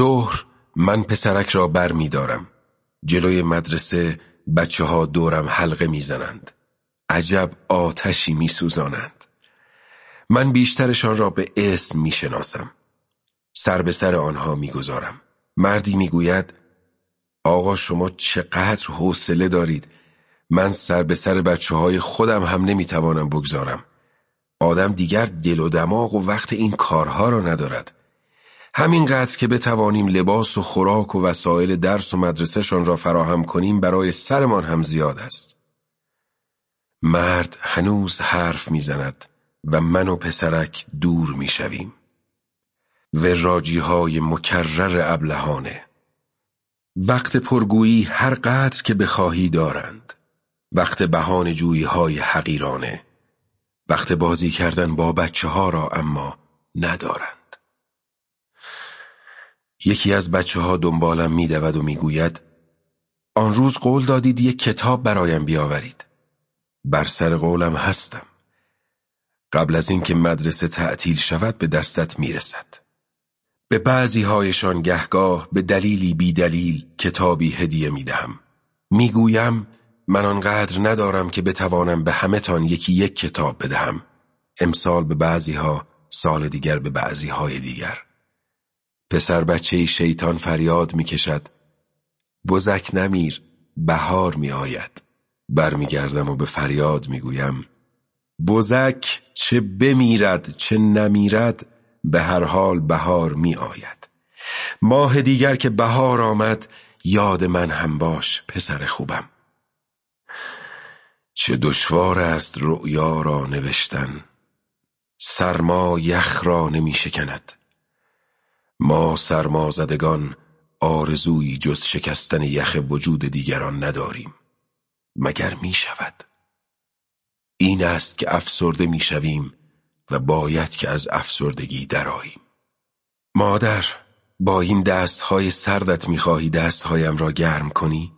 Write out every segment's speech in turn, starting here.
ظهر من پسرک را بر می دارم. جلوی مدرسه بچه ها دورم حلقه می‌زنند. عجب آتشی می سوزانند. من بیشترشان را به اسم می شناسم. سر به سر آنها می گذارم. مردی می گوید آقا شما چقدر حوصله دارید من سر به سر بچه های خودم هم نمی‌توانم بگذارم آدم دیگر دل و دماغ و وقت این کارها را ندارد همینقدر که بتوانیم لباس و خوراک و وسایل درس و مدرسهشان را فراهم کنیم برای سرمان هم زیاد است. مرد هنوز حرف می‌زند و من و پسرک دور می‌شویم. وراجی های مکرر ابلهانه وقت پرگویی هر قدر که بخواهی دارند. وقت بهان جویی های حقیرانه وقت بازی کردن با بچه ها را اما ندارند. یکی از بچه ها دنبالم میدود و می‌گوید آن روز قول دادید یک کتاب برایم بیاورید بر سر قولم هستم قبل از اینکه مدرسه تعطیل شود به دستت می‌رسد به بعضی هایشان گهگاه به دلیلی بی دلیل کتابی هدیه می دهم. می من آنقدر ندارم که بتوانم به همه تان یکی یک کتاب بدهم. امسال به بعضی ها سال دیگر به بعضی های دیگر. پسر بچه شیطان فریاد می کشد. بزک نمیر بهار می آید. برمیگردم و به فریاد می گویم. بزک چه بمیرد چه نمیرد به هر حال بهار می آید ماه دیگر که بهار آمد یاد من هم باش پسر خوبم چه دشوار است رؤیا را نوشتن سرما یخ را نمی شکند ما سرمازدگان آرزویی جز شکستن یخ وجود دیگران نداریم مگر می شود این است که افسرده می شویم و باید که از افسردگی دراییم. مادر با این دستهای سردت می‌خواهی دستهایم را گرم کنی؟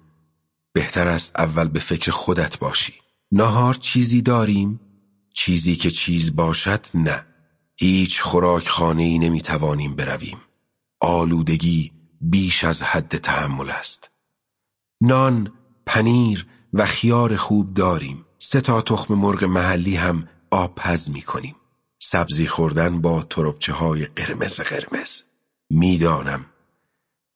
بهتر است اول به فکر خودت باشی نهار چیزی داریم؟ چیزی که چیز باشد نه هیچ خوراک خانه ای نمی توانیم برویم آلودگی بیش از حد تحمل است. نان، پنیر و خیار خوب داریم. سه تا تخم مرغ محلی هم آبپز می کنیم سبزی خوردن با تربچه های قرمز قرمز. می‌دانم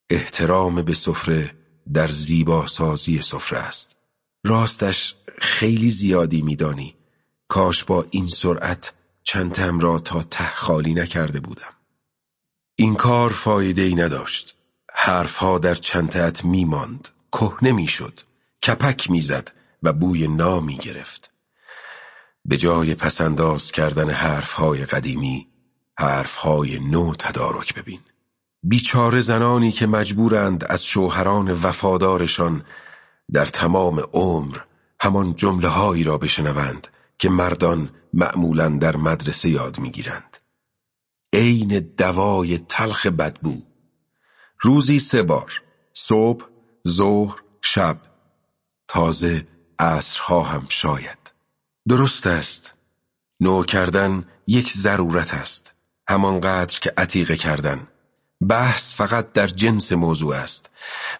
احترام به سفره در زیبا سازی سفره است. راستش خیلی زیادی میدانی. کاش با این سرعت چندم را تا ته خالی نکرده بودم. این کار فایده ای نداشت. حرفها در چنتت میماند. کهنه می‌شد. کپک می‌زد و بوی نامی گرفت به جای پسنداز کردن حرفهای قدیمی حرفهای نو تدارک ببین. بیچاره زنانی که مجبورند از شوهران وفادارشان در تمام عمر همان جمله را بشنوند که مردان معمولا در مدرسه یاد می‌گیرند. عین دوای تلخ بدبو. روزی سه بار صبح ظهر شب. تازه عصرها هم شاید. درست است. نو کردن یک ضرورت است. همانقدر که عتیقه کردن. بحث فقط در جنس موضوع است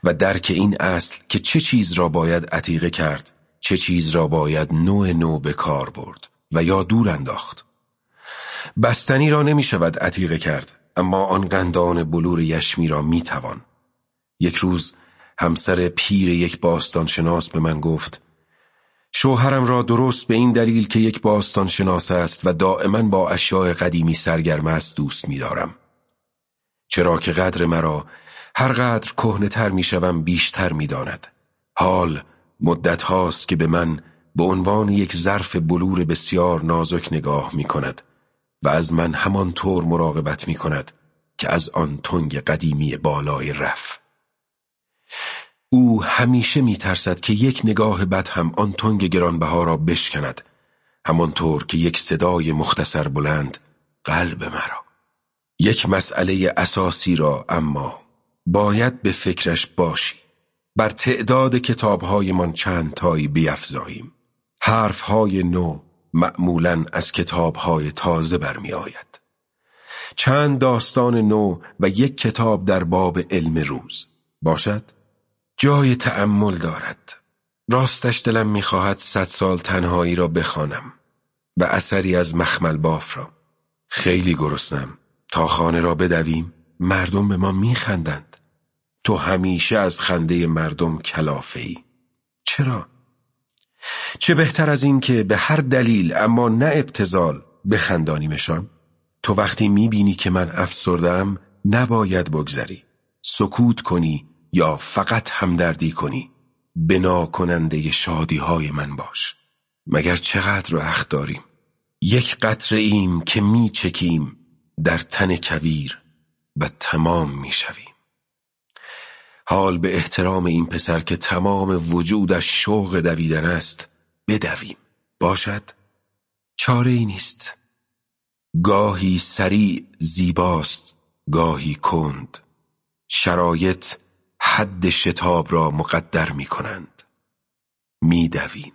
و درک این اصل که چه چیز را باید عتیقه کرد چه چیز را باید نوع نو به کار برد و یا دور انداخت. بستنی را نمی شود عتیقه کرد اما آن قندان بلور یشمی را می توان. یک روز همسر پیر یک باستانشناس به من گفت شوهرم را درست به این دلیل که یک باستان شناس است و دائما با اشیاء قدیمی سرگرم است دوست می‌دارم. چرا که قدر مرا هر قدر کهنه تر می شوم بیشتر می داند. حال مدت هاست که به من به عنوان یک ظرف بلور بسیار نازک نگاه می کند و از من همان طور مراقبت می کند که از آن تنگ قدیمی بالای رف. او همیشه میترسد که یک نگاه بد هم آن تنگ گرانبها را بشکند همانطور که یک صدای مختصر بلند قلب مرا. یک مسئله اساسی را اما باید به فکرش باشی. بر تعداد کتابهایمان چند تایی بیافزاییم حرفهای نو معمولا از کتابهای تازه برمی آید. چند داستان نو و یک کتاب در باب علم روز. باشد؟ جای تأمل دارد. راستش دلم می‌خواهد صد سال تنهایی را بخوانم و اثری از مخمل باف را. خیلی گرسنم. تا خانه را بدویم مردم به ما میخندند. تو همیشه از خنده مردم کلافه ای چرا؟ چه بهتر از این که به هر دلیل اما نه ابتزال بخندانیمشان؟ تو وقتی می‌بینی که من افسردم نباید بگذری. سکوت کنی یا فقط همدردی کنی. بنا کننده شادی های من باش. مگر چقدر رو داریم؟ یک قطره ایم که میچکیم در تن کویر و تمام می‌شویم. حال به احترام این پسر که تمام وجودش شوق دویدن است بدویم. باشد چاره ای نیست. گاهی سریع زیباست گاهی کند. شرایط حد شتاب را مقدر می کنند می دویم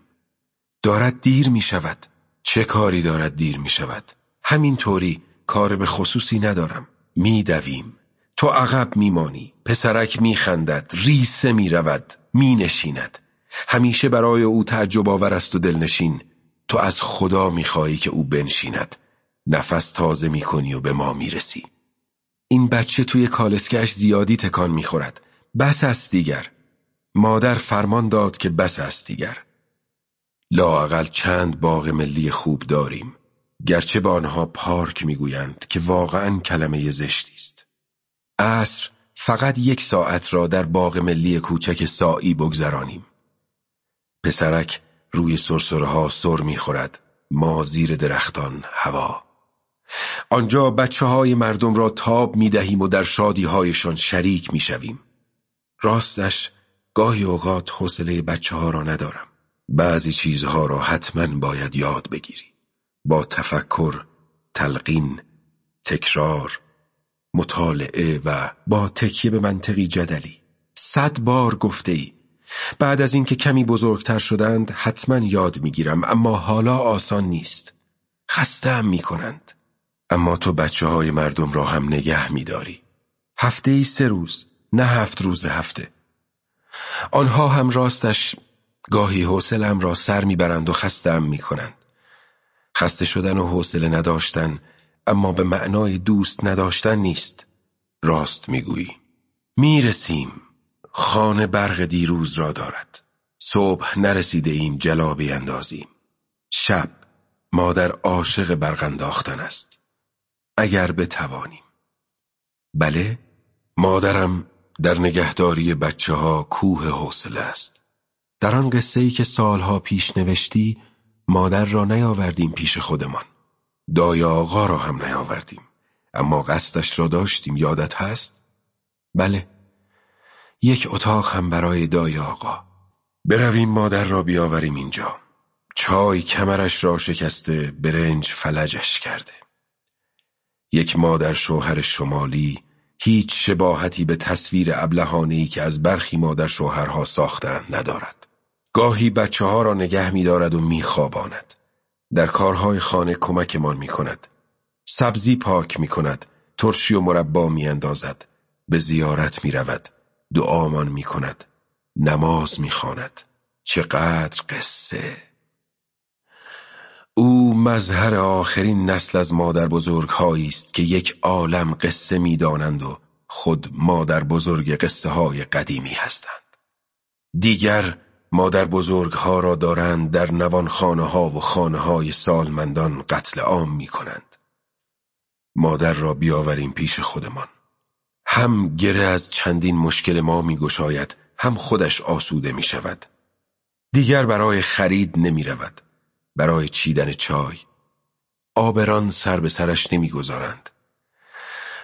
دارد دیر می شود چه کاری دارد دیر می شود همینطوری کار به خصوصی ندارم. می دویم تو عقب میمانی پسرک میخندد ریسه می‌رود مینشیند. همیشه برای او تعجب آور است و دلنشین. تو از خدا می‌خواهی که او بنشیند. نفس تازه می‌کنی و به ما می‌رسی. این بچه توی کالسکش زیادی تکان می‌خورد. بس است دیگر. مادر فرمان داد که بس است دیگر. لااقل چند باغ ملی خوب داریم. گرچه به آنها پارک می‌گویند که واقعا کلمه زشتی است. عصر فقط یک ساعت را در باغ ملی کوچک سایی بگذرانیم پسرک روی سرسره ها سر می‌خورد ما زیر درختان هوا آنجا بچه های مردم را تاب می دهیم و در شادی هایشان شریک می شویم. راستش گاهی اوقات حوصله بچه ها را ندارم. بعضی چیزها را حتما باید یاد بگیری. با تفکر، تلقین، تکرار، مطالعه و با تکیه به منطقی جدلی. صد بار گفته ای. بعد از اینکه کمی بزرگتر شدند حتما یاد می‌گیرم اما حالا آسان نیست. خستم می کنند. اما تو بچه های مردم را هم نگه میداری. هفته ای سه روز نه هفت روز هفته آنها هم راستش گاهی حوصلم را سر می‌برند و خستم می‌کنند خسته شدن و حوصله نداشتن اما به معنای دوست نداشتن نیست. راست می‌گویی. می‌رسیم. خانه برق دیروز را دارد. صبح نرسیده ایم جلا بیندازیم. شب مادر عاشق برق انداختن است. اگر بتوانیم. بله مادرم در نگهداری بچه ها کوه حوصله است. در آن قصه ای که سالها پیش نوشتی مادر را نیاوردیم پیش خودمان. دایا آقا را هم نیاوردیم اما قصدش را داشتیم یادت هست؟ بله یک اتاق هم برای دایا آقا برویم مادر را بیاوریم اینجا چای کمرش را شکسته برنج فلجش کرده یک مادر شوهر شمالی هیچ شباهتی به تصویر ابلهانهی که از برخی مادر شوهرها ساختند ندارد. گاهی بچه ها را نگه می دارد و می خواباند. در کارهای خانه کمکمان می کند. سبزی پاک می کند. ترشی و مربا می اندازد. به زیارت می رود. دعامان می کند. نماز می خاند. چقدر قصه او مظهر آخرین نسل از مادر بزرگ است که یک عالم قصه می‌دانند و خود مادر بزرگ قصه های قدیمی هستند. دیگر مادر بزرگ ها را دارند در نوان خانه ها و خانه های سالمندان قتل عام می کنند. مادر را بیاوریم پیش خودمان. هم گره از چندین مشکل ما می گشاید هم خودش آسوده می شود. دیگر برای خرید نمی رود. برای چیدن چای آبران سر به سرش نمی‌گذارند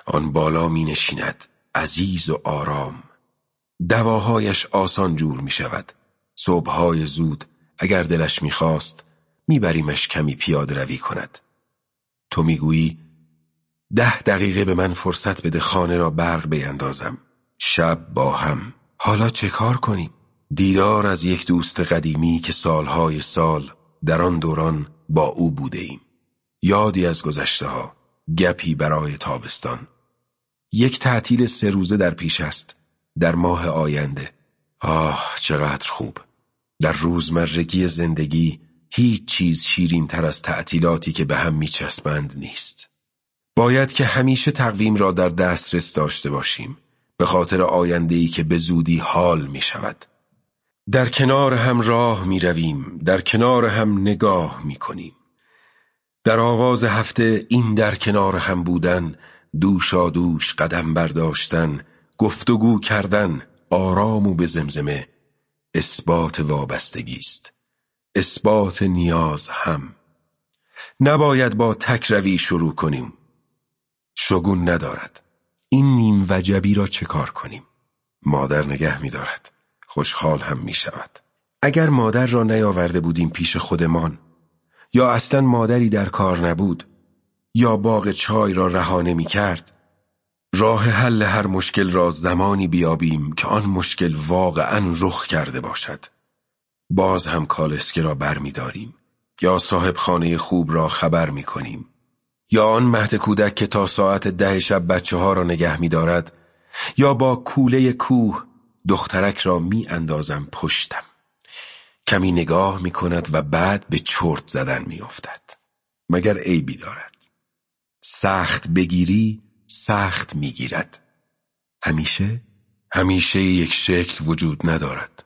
آن بالا می نشیند عزیز و آرام دواهایش آسان جور می شود صبحهای زود اگر دلش می‌خواست میبریمش کمی پیاده روی کند. تو می‌گویی ده دقیقه به من فرصت بده خانه را برق بیندازم شب با هم. حالا چه کار کنیم؟ دیدار از یک دوست قدیمی که سالهای سال در آن دوران با او بوده ایم. یادی از گذشته ها گپی برای تابستان. یک تعطیل سه روزه در پیش است در ماه آینده. آه چقدر خوب! در روزمرگی زندگی هیچ چیز شیرین تر از تعطیلاتی که به هم میچسبند نیست باید که همیشه تقویم را در دسترس داشته باشیم به خاطر آینده‌ای که به زودی حال می شود. در کنار هم راه می رویم، در کنار هم نگاه می کنیم. در آغاز هفته این در کنار هم بودن، دوشا دوش قدم برداشتن، گفتگو کردن، آرام و به زمزمه، اثبات وابستگی است. اثبات نیاز هم. نباید با تک روی شروع کنیم. شگون ندارد. این نیم وجبی را چه کار کنیم؟ مادر نگه می دارد. خوشحال هم می شود. اگر مادر را نیاورده بودیم پیش خودمان یا اصلا مادری در کار نبود یا باغ چای را رها نمی کرد راه حل هر مشکل را زمانی بیابیم که آن مشکل واقعا رخ کرده باشد. باز هم کالسکه را برمیداریم یا صاحب خانه خوب را خبر می کنیم یا آن مهد کودک که تا ساعت ده شب بچه ها را نگه می دارد یا با کوله کوه دخترک را می اندازم پشتم. کمی نگاه می کند و بعد به چرت زدن می افتد. مگر عیبی دارد؟ سخت بگیری سخت می گیرد همیشه همیشه یک شکل وجود ندارد.